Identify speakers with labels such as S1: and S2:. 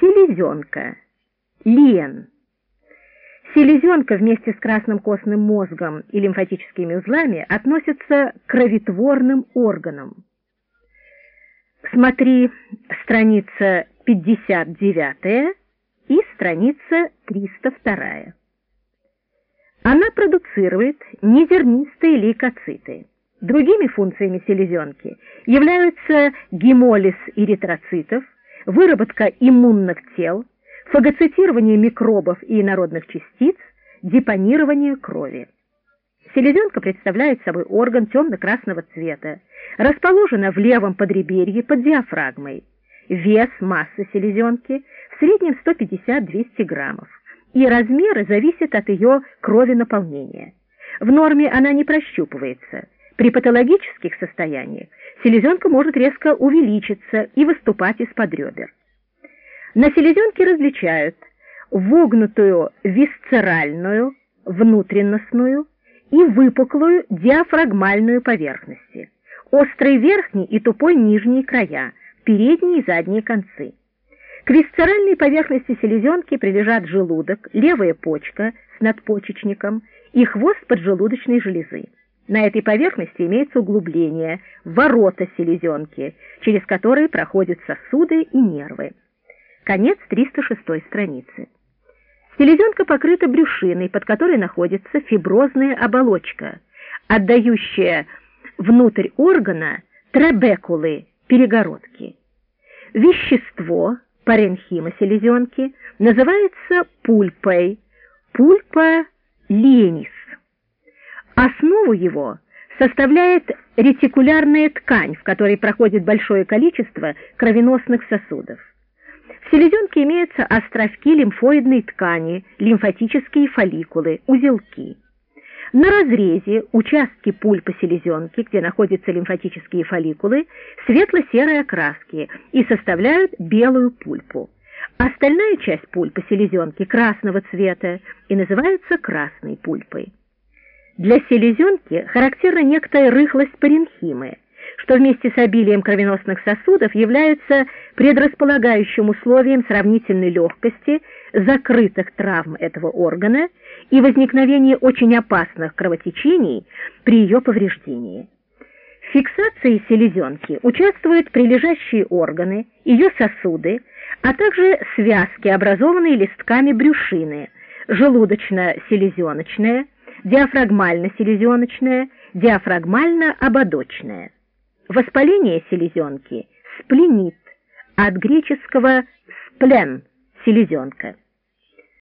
S1: Селезенка. Лен. Селезенка вместе с красным костным мозгом и лимфатическими узлами относятся к кровотворным органам. Смотри страница 59 и страница 302. Она продуцирует незернистые лейкоциты. Другими функциями селезенки являются гемолиз эритроцитов, выработка иммунных тел, фагоцитирование микробов и инородных частиц, депонирование крови. Селезенка представляет собой орган темно-красного цвета, расположена в левом подреберье под диафрагмой. Вес массы селезенки в среднем 150-200 граммов, и размеры зависят от ее крови наполнения. В норме она не прощупывается. При патологических состояниях селезенка может резко увеличиться и выступать из-под ребер. На селезенке различают вогнутую висцеральную, внутренностную и выпуклую диафрагмальную поверхности, острый верхний и тупой нижний края, передние и задние концы. К висцеральной поверхности селезенки прилежат желудок, левая почка с надпочечником и хвост поджелудочной железы. На этой поверхности имеется углубление, ворота селезенки, через которые проходят сосуды и нервы. Конец 306 страницы. Селезенка покрыта брюшиной, под которой находится фиброзная оболочка, отдающая внутрь органа трабекулы, перегородки. Вещество, паренхима селезенки, называется пульпой, пульпа ленис. Основу его составляет ретикулярная ткань, в которой проходит большое количество кровеносных сосудов. В селезенке имеются островки лимфоидной ткани, лимфатические фолликулы, узелки. На разрезе участки пульпы селезенки, где находятся лимфатические фолликулы, светло-серой окраски и составляют белую пульпу. Остальная часть пульпы селезенки красного цвета и называется красной пульпой. Для селезенки характерна некоторая рыхлость паренхимы, что вместе с обилием кровеносных сосудов является предрасполагающим условием сравнительной легкости закрытых травм этого органа и возникновения очень опасных кровотечений при ее повреждении. В фиксации селезенки участвуют прилежащие органы, ее сосуды, а также связки, образованные листками брюшины, желудочно-селезеночная, диафрагмально-селезеночная, диафрагмально-ободочная. Воспаление селезенки – спленит, от греческого «сплен» – селезенка.